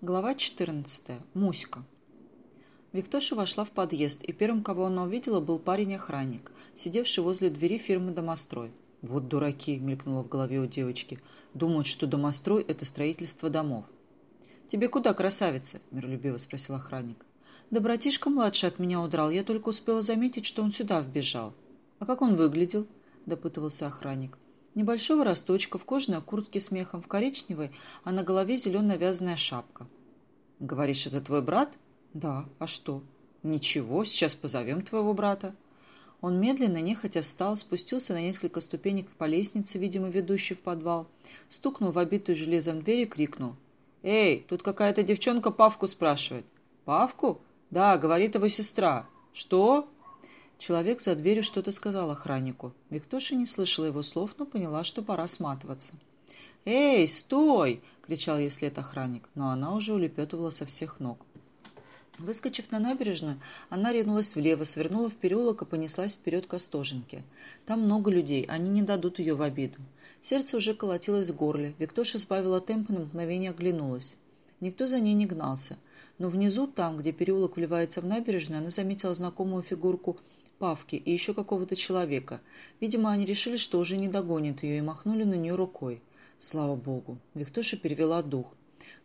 Глава 14. Муська. Виктоша вошла в подъезд, и первым, кого она увидела, был парень-охранник, сидевший возле двери фирмы «Домострой». «Вот дураки!» — мелькнуло в голове у девочки. «Думают, что домострой — это строительство домов». «Тебе куда, красавица?» — миролюбиво спросил охранник. «Да братишка младший от меня удрал. Я только успела заметить, что он сюда вбежал». «А как он выглядел?» — допытывался охранник. Небольшого росточка, в кожаной куртке с мехом, в коричневой, а на голове зеленая вязаная шапка. «Говоришь, это твой брат?» «Да. А что?» «Ничего, сейчас позовем твоего брата». Он медленно, нехотя встал, спустился на несколько ступенек по лестнице, видимо, ведущей в подвал, стукнул в обитую железом дверь и крикнул. «Эй, тут какая-то девчонка Павку спрашивает». «Павку?» «Да, говорит его сестра». «Что?» Человек за дверью что-то сказал охраннику. Виктоша не слышала его слов, но поняла, что пора сматываться. «Эй, стой!» — кричал ей вслед охранник, но она уже улепетывала со всех ног. Выскочив на набережную, она ринулась влево, свернула в переулок и понеслась вперед к Остоженке. Там много людей, они не дадут ее в обиду. Сердце уже колотилось в горле. Виктоша сбавила темп и на мгновение оглянулась. Никто за ней не гнался. Но внизу, там, где переулок вливается в набережную, она заметила знакомую фигурку Павки и еще какого-то человека. Видимо, они решили, что уже не догонят ее, и махнули на нее рукой. Слава богу. Виктоша перевела дух.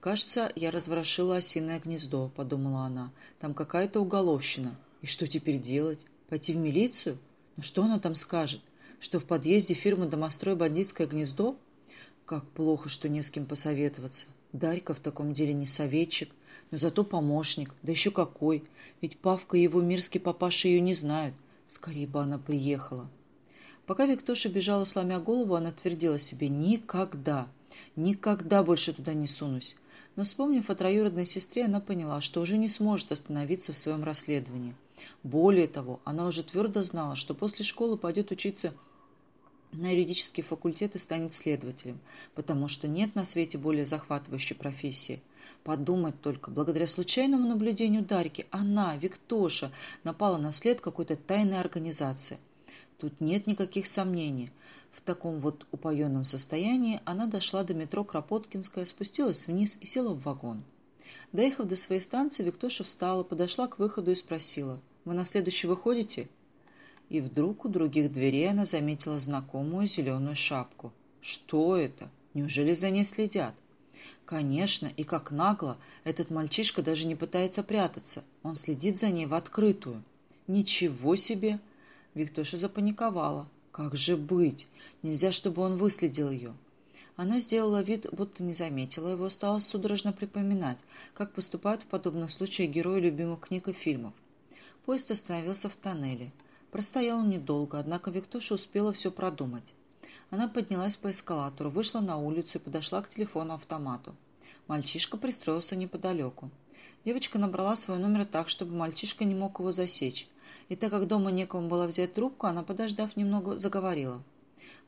«Кажется, я разворошила осиное гнездо», — подумала она. «Там какая-то уголовщина. И что теперь делать? Пойти в милицию? Ну что она там скажет? Что в подъезде фирмы «Домострой» бандитское гнездо? Как плохо, что не с кем посоветоваться. Дарька в таком деле не советчик, но зато помощник. Да еще какой. Ведь Павка и его мирский папаша ее не знают. Скорее бы она приехала. Пока Виктоша бежала, сломя голову, она твердила себе «Никогда, никогда больше туда не сунусь». Но, вспомнив о троюродной сестре, она поняла, что уже не сможет остановиться в своем расследовании. Более того, она уже твердо знала, что после школы пойдет учиться на юридический факультет и станет следователем, потому что нет на свете более захватывающей профессии. Подумать только, благодаря случайному наблюдению Дарьки, она, Виктоша, напала на след какой-то тайной организации. Тут нет никаких сомнений. В таком вот упоенном состоянии она дошла до метро Кропоткинская, спустилась вниз и села в вагон. Доехав до своей станции, Виктоша встала, подошла к выходу и спросила, «Вы на следующий выходите?» и вдруг у других дверей она заметила знакомую зеленую шапку. Что это? Неужели за ней следят? Конечно, и как нагло, этот мальчишка даже не пытается прятаться. Он следит за ней в открытую. Ничего себе! Виктоша запаниковала. Как же быть? Нельзя, чтобы он выследил ее. Она сделала вид, будто не заметила его, стала судорожно припоминать, как поступают в подобных случаях герои любимых книг и фильмов. Поезд остановился в тоннеле. Простоял он недолго, однако Виктоша успела все продумать. Она поднялась по эскалатору, вышла на улицу и подошла к телефону-автомату. Мальчишка пристроился неподалеку. Девочка набрала свой номер так, чтобы мальчишка не мог его засечь. И так как дома некому было взять трубку, она, подождав немного, заговорила.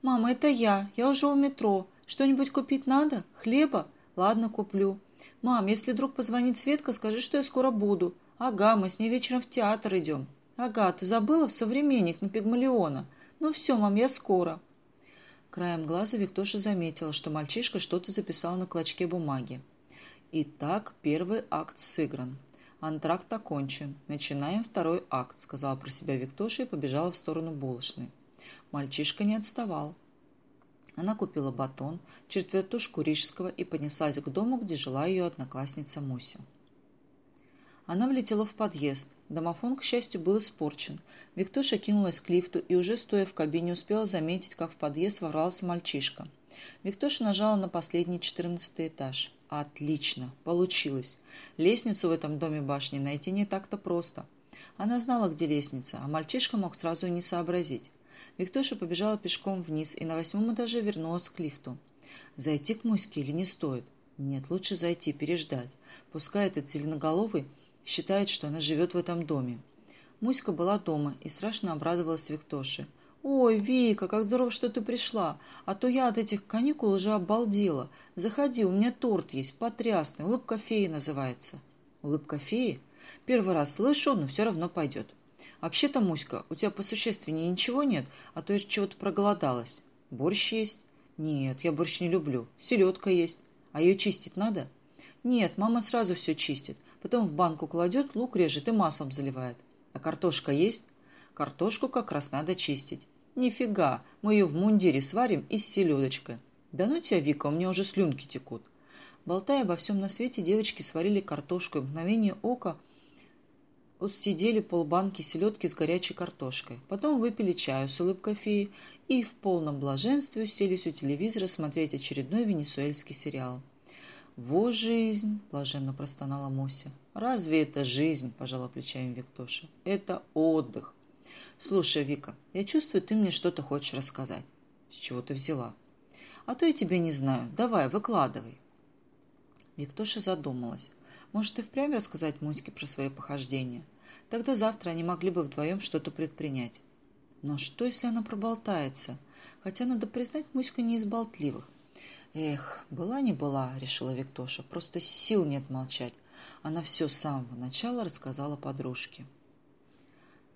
«Мама, это я. Я уже у метро. Что-нибудь купить надо? Хлеба? Ладно, куплю. Мам, если вдруг позвонит Светка, скажи, что я скоро буду. Ага, мы с ней вечером в театр идем. «Ага, ты забыла в современник на Пигмалиона? Ну все, мам, я скоро». Краем глаза Виктоша заметила, что мальчишка что-то записал на клочке бумаги. «Итак, первый акт сыгран. Антракт окончен. Начинаем второй акт», — сказала про себя Виктоша и побежала в сторону булочной. Мальчишка не отставал. Она купила батон, четвертушку рижского и понеслась к дому, где жила ее одноклассница Муся. Она влетела в подъезд. Домофон, к счастью, был испорчен. Виктоша кинулась к лифту и уже стоя в кабине успела заметить, как в подъезд ворвался мальчишка. Виктоша нажала на последний четырнадцатый этаж. Отлично! Получилось! Лестницу в этом доме башни найти не так-то просто. Она знала, где лестница, а мальчишка мог сразу не сообразить. Виктоша побежала пешком вниз и на восьмом этаже вернулась к лифту. Зайти к Муське или не стоит? Нет, лучше зайти, переждать. Пускай этот зеленоголовый считает, что она живет в этом доме. Муська была дома и страшно обрадовалась Виктоше. «Ой, Вика, как здорово, что ты пришла! А то я от этих каникул уже обалдела. Заходи, у меня торт есть, потрясный, улыбка феи называется». «Улыбка феи? Первый раз слышу, но все равно пойдет». «Вообще-то, Муська, у тебя по существеннее ничего нет, а то я чего-то проголодалась. Борщ есть?» «Нет, я борщ не люблю. Селедка есть. А ее чистить надо?» Нет, мама сразу все чистит. Потом в банку кладет, лук режет и маслом заливает. А картошка есть? Картошку как раз надо чистить. Нифига, мы ее в мундире сварим и с селедочкой. Да ну тебя, Вика, у меня уже слюнки текут. Болтая обо всем на свете, девочки сварили картошку, и в мгновение ока сидели полбанки селедки с горячей картошкой. Потом выпили чаю с улыбкой феи и в полном блаженстве уселись у телевизора смотреть очередной венесуэльский сериал. «Во жизнь!» – блаженно простонала Мося. «Разве это жизнь?» – пожала плечами Виктоша. «Это отдых!» «Слушай, Вика, я чувствую, ты мне что-то хочешь рассказать». «С чего ты взяла?» «А то я тебя не знаю. Давай, выкладывай». Виктоша задумалась. Может, и впрямь рассказать Муське про свои похождения? Тогда завтра они могли бы вдвоем что-то предпринять. Но что, если она проболтается? Хотя, надо признать, Муська не из болтливых. «Эх, была не была», — решила Виктоша. «Просто сил нет молчать». Она все с самого начала рассказала подружке.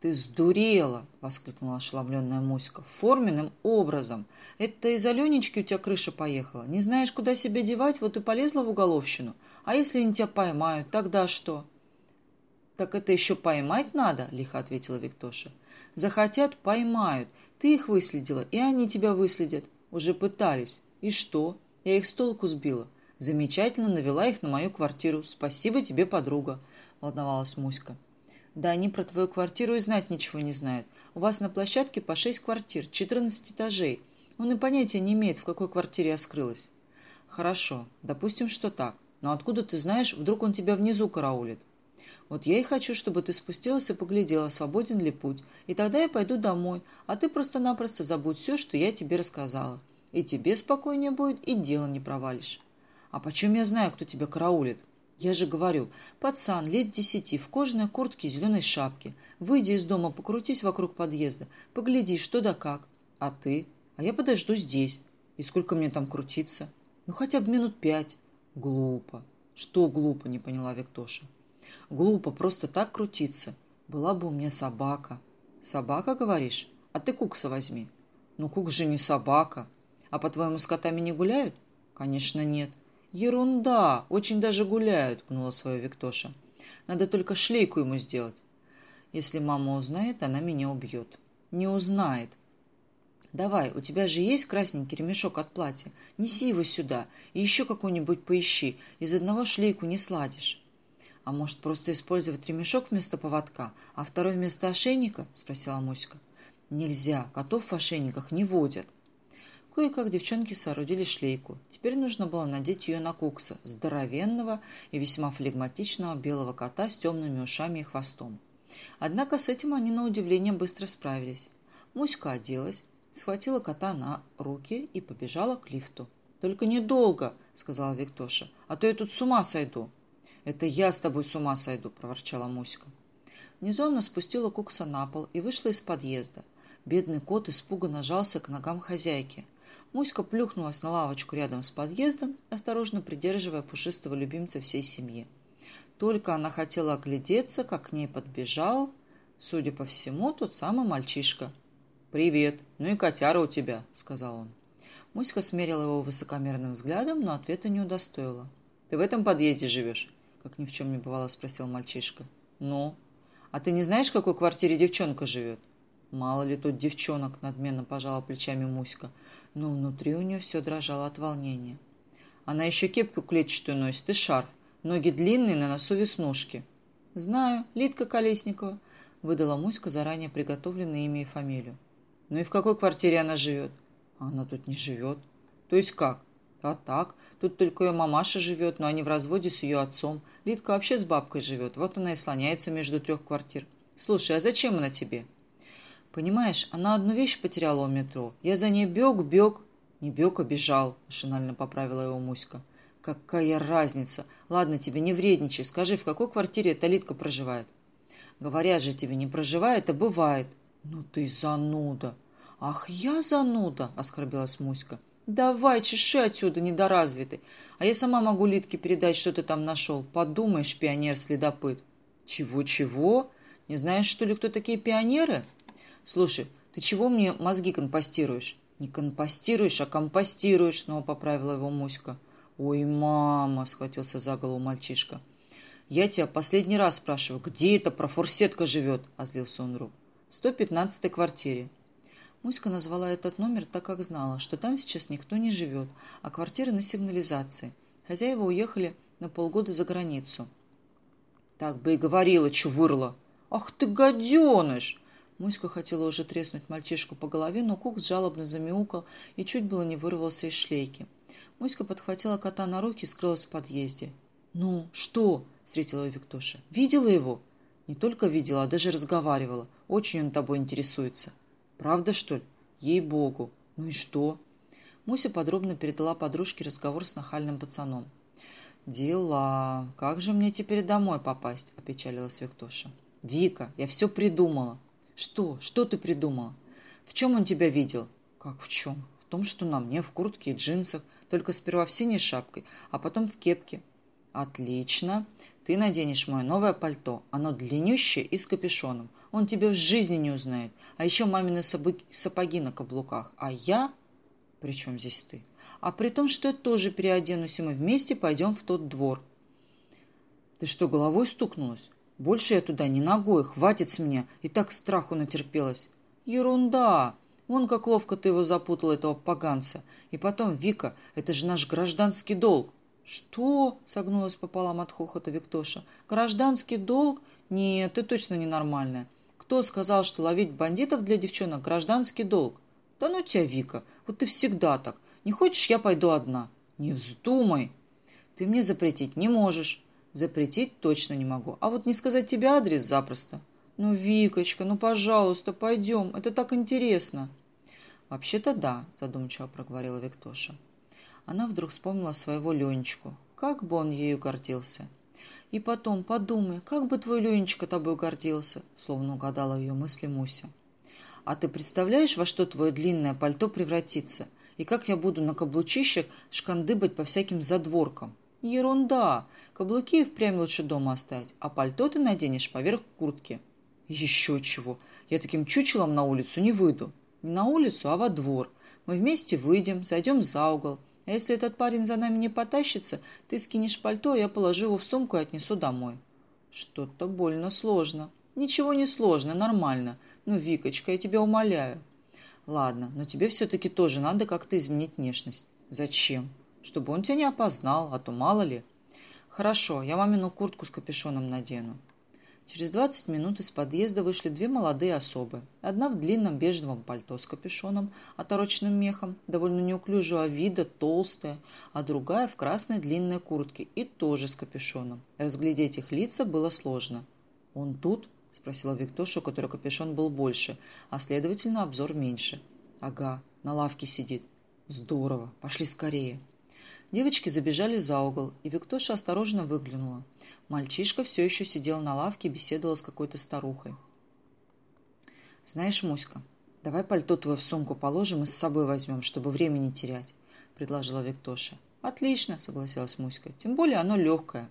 «Ты сдурела!» — воскликнула ошеломленная Муська. «Форменным образом! Это из Аленечки у тебя крыша поехала. Не знаешь, куда себя девать, вот и полезла в уголовщину. А если они тебя поймают, тогда что?» «Так это еще поймать надо?» — лихо ответила Виктоша. «Захотят — поймают. Ты их выследила, и они тебя выследят. Уже пытались. И что? Я их с толку сбила. Замечательно навела их на мою квартиру. Спасибо тебе, подруга», — волновалась Муська. Да они про твою квартиру и знать ничего не знают. У вас на площадке по шесть квартир, четырнадцать этажей. Он и понятия не имеет, в какой квартире я скрылась. Хорошо, допустим, что так. Но откуда ты знаешь, вдруг он тебя внизу караулит? Вот я и хочу, чтобы ты спустилась и поглядела, свободен ли путь. И тогда я пойду домой, а ты просто-напросто забудь все, что я тебе рассказала. И тебе спокойнее будет, и дело не провалишь. А почем я знаю, кто тебя караулит? Я же говорю, пацан, лет десяти, в кожаной куртке и зеленой шапке. Выйди из дома, покрутись вокруг подъезда, погляди, что да как. А ты? А я подожду здесь. И сколько мне там крутиться? Ну, хотя бы минут пять. Глупо. Что глупо, не поняла Виктоша. Глупо просто так крутиться. Была бы у меня собака. Собака, говоришь? А ты кукса возьми. Ну, кукс же не собака. А по-твоему, с котами не гуляют? Конечно, нет. «Ерунда! Очень даже гуляют», — гнула свою Виктоша. «Надо только шлейку ему сделать. Если мама узнает, она меня убьет». «Не узнает». «Давай, у тебя же есть красненький ремешок от платья? Неси его сюда и еще какой-нибудь поищи. Из одного шлейку не сладишь». «А может, просто использовать ремешок вместо поводка, а второй вместо ошейника?» — спросила Муська. «Нельзя, котов в ошейниках не водят». Кое-как девчонки соорудили шлейку. Теперь нужно было надеть ее на кукса, здоровенного и весьма флегматичного белого кота с темными ушами и хвостом. Однако с этим они на удивление быстро справились. Муська оделась, схватила кота на руки и побежала к лифту. «Только недолго», — сказала Виктоша, — «а то я тут с ума сойду». «Это я с тобой с ума сойду», — проворчала Муська. Внизу она спустила кукса на пол и вышла из подъезда. Бедный кот испуганно жался к ногам хозяйки — Муська плюхнулась на лавочку рядом с подъездом, осторожно придерживая пушистого любимца всей семьи. Только она хотела оглядеться, как к ней подбежал, судя по всему, тот самый мальчишка. «Привет! Ну и котяра у тебя!» — сказал он. Муська смерила его высокомерным взглядом, но ответа не удостоила. «Ты в этом подъезде живешь?» — как ни в чем не бывало спросил мальчишка. «Ну? А ты не знаешь, в какой квартире девчонка живет?» «Мало ли тут девчонок», — надменно пожала плечами Муська, но внутри у нее все дрожало от волнения. «Она еще кепку клетчатую носит и шарф, ноги длинные, на носу веснушки». «Знаю, Лидка Колесникова», — выдала Муська заранее приготовленное имя и фамилию. «Ну и в какой квартире она живет?» «А она тут не живет». «То есть как?» «А так, тут только ее мамаша живет, но они в разводе с ее отцом. Лидка вообще с бабкой живет, вот она и слоняется между трех квартир. Слушай, а зачем она тебе?» Понимаешь, она одну вещь потеряла у метро. Я за ней бег, бег. Не бег, а бежал, машинально поправила его Муська. Какая разница? Ладно тебе, не вредничай. Скажи, в какой квартире эта Литка проживает? Говорят же тебе, не проживает, а бывает. Ну ты зануда. Ах, я зануда, оскорбилась Муська. Давай, чеши отсюда, недоразвитый. А я сама могу Литке передать, что ты там нашел. Подумаешь, пионер-следопыт. Чего-чего? Не знаешь, что ли, кто такие пионеры? «Слушай, ты чего мне мозги компостируешь?» «Не компостируешь, а компостируешь», — снова поправила его Муська. «Ой, мама!» — схватился за голову мальчишка. «Я тебя последний раз спрашиваю, где эта профорсетка живет?» — озлился он вдруг. «В 115-й квартире». Муська назвала этот номер так, как знала, что там сейчас никто не живет, а квартира на сигнализации. Хозяева уехали на полгода за границу. «Так бы и говорила, чё вырла!» «Ах ты, гаденыш!» Муська хотела уже треснуть мальчишку по голове, но Кукс жалобно замяукал и чуть было не вырвался из шлейки. Муська подхватила кота на руки и скрылась в подъезде. «Ну, что?» — встретила ее Виктоша. «Видела его?» «Не только видела, а даже разговаривала. Очень он тобой интересуется». «Правда, что ли?» «Ей-богу! Ну и что?» Муся подробно передала подружке разговор с нахальным пацаном. «Дела. Как же мне теперь домой попасть?» – опечалилась Виктоша. «Вика, я все придумала». «Что? Что ты придумала?» «В чем он тебя видел?» «Как в чем?» «В том, что на мне в куртке и джинсах, только сперва в синей шапкой, а потом в кепке». «Отлично. Ты наденешь мое новое пальто. Оно длиннющее и с капюшоном. Он тебя в жизни не узнает. А еще мамины сапоги на каблуках. А я...» «При чем здесь ты?» а при том, что я тоже переоденусь, и мы вместе пойдем в тот двор. Ты что, головой стукнулась? Больше я туда не ногой, хватит с меня, и так страху натерпелась. Ерунда! Вон как ловко ты его запутал, этого поганца. И потом, Вика, это же наш гражданский долг. Что? Согнулась пополам от хохота Виктоша. Гражданский долг? Нет, ты точно ненормальная. Кто сказал, что ловить бандитов для девчонок гражданский долг? Да ну тебя, Вика, вот ты всегда так. Не хочешь, я пойду одна. Не вздумай. Ты мне запретить не можешь. Запретить точно не могу. А вот не сказать тебе адрес запросто. Ну, Викочка, ну, пожалуйста, пойдем. Это так интересно. Вообще-то да, задумчиво проговорила Виктоша. Она вдруг вспомнила своего Ленечку. Как бы он ею гордился. И потом, подумай, как бы твой Ленечка тобой гордился, словно угадала ее мысли Муся. А ты представляешь, во что твое длинное пальто превратится? И как я буду на каблучищах шкандыбать по всяким задворкам? Ерунда! Каблуки впрямь лучше дома оставить, а пальто ты наденешь поверх куртки. Еще чего! Я таким чучелом на улицу не выйду. Не на улицу, а во двор. Мы вместе выйдем, зайдем за угол. А если этот парень за нами не потащится, ты скинешь пальто, я положу его в сумку и отнесу домой. Что-то больно сложно. Ничего не сложно, нормально. Ну, Викочка, я тебя умоляю. Ладно, но тебе все-таки тоже надо как-то изменить внешность. Зачем? Чтобы он тебя не опознал, а то мало ли. Хорошо, я мамину куртку с капюшоном надену. Через двадцать минут из подъезда вышли две молодые особы. Одна в длинном бежевом пальто с капюшоном, отороченным мехом, довольно неуклюжего вида, толстая, а другая в красной длинной куртке и тоже с капюшоном. Разглядеть их лица было сложно. «Он тут?» — спросила Виктоша, у которой капюшон был больше, а, следовательно, обзор меньше. «Ага, на лавке сидит. Здорово. Пошли скорее». Девочки забежали за угол, и Виктоша осторожно выглянула. Мальчишка все еще сидел на лавке и беседовал с какой-то старухой. «Знаешь, Муська, давай пальто твое в сумку положим и с собой возьмем, чтобы время не терять», — предложила Виктоша. «Отлично», — согласилась Муська, — «тем более оно легкое».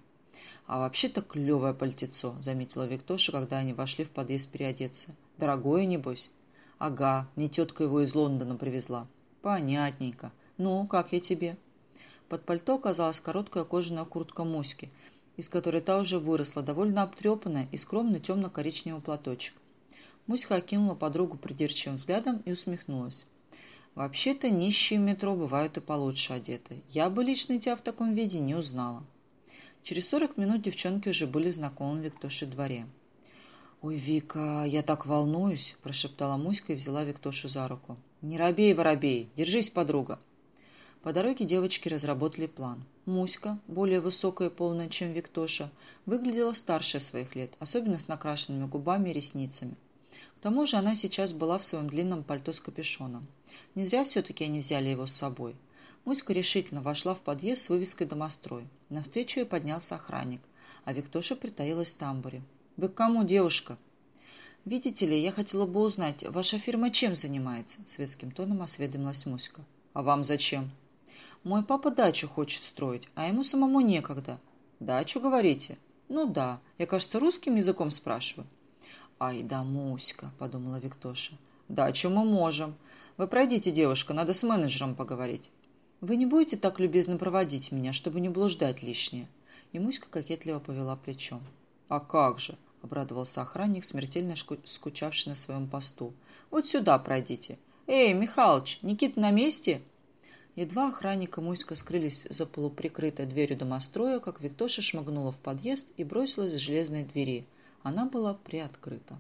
«А вообще-то клевое пальтецо», — заметила Виктоша, когда они вошли в подъезд переодеться. «Дорогое, небось?» «Ага, мне тетка его из Лондона привезла». «Понятненько. Ну, как я тебе?» Под пальто оказалась короткая кожаная куртка Муськи, из которой та уже выросла, довольно обтрепанная и скромный темно-коричневый платочек. Муська окинула подругу придирчивым взглядом и усмехнулась. «Вообще-то нищие метро бывают и получше одеты. Я бы лично тебя в таком виде не узнала». Через сорок минут девчонки уже были знакомы в Виктоше дворе. «Ой, Вика, я так волнуюсь!» – прошептала Муська и взяла Виктошу за руку. «Не робей, воробей! Держись, подруга!» По дороге девочки разработали план. Муська, более высокая и полная, чем Виктоша, выглядела старше своих лет, особенно с накрашенными губами и ресницами. К тому же она сейчас была в своем длинном пальто с капюшоном. Не зря все-таки они взяли его с собой. Муська решительно вошла в подъезд с вывеской «Домострой». Навстречу ей поднялся охранник, а Виктоша притаилась в тамбуре. «Вы к кому, девушка?» «Видите ли, я хотела бы узнать, ваша фирма чем занимается?» Светским тоном осведомилась Муська. «А вам зачем?» «Мой папа дачу хочет строить, а ему самому некогда». «Дачу, говорите?» «Ну да, я, кажется, русским языком спрашиваю». «Ай да, Муська», — подумала Виктоша. «Дачу мы можем. Вы пройдите, девушка, надо с менеджером поговорить». «Вы не будете так любезно проводить меня, чтобы не блуждать лишнее?» И Муська кокетливо повела плечом. «А как же!» — обрадовался охранник, смертельно скучавший на своем посту. «Вот сюда пройдите. Эй, Михалыч, Никита на месте?» Едва охранник и Муська скрылись за полуприкрытой дверью домостроя, как Виктоша шмыгнула в подъезд и бросилась к железной двери. Она была приоткрыта.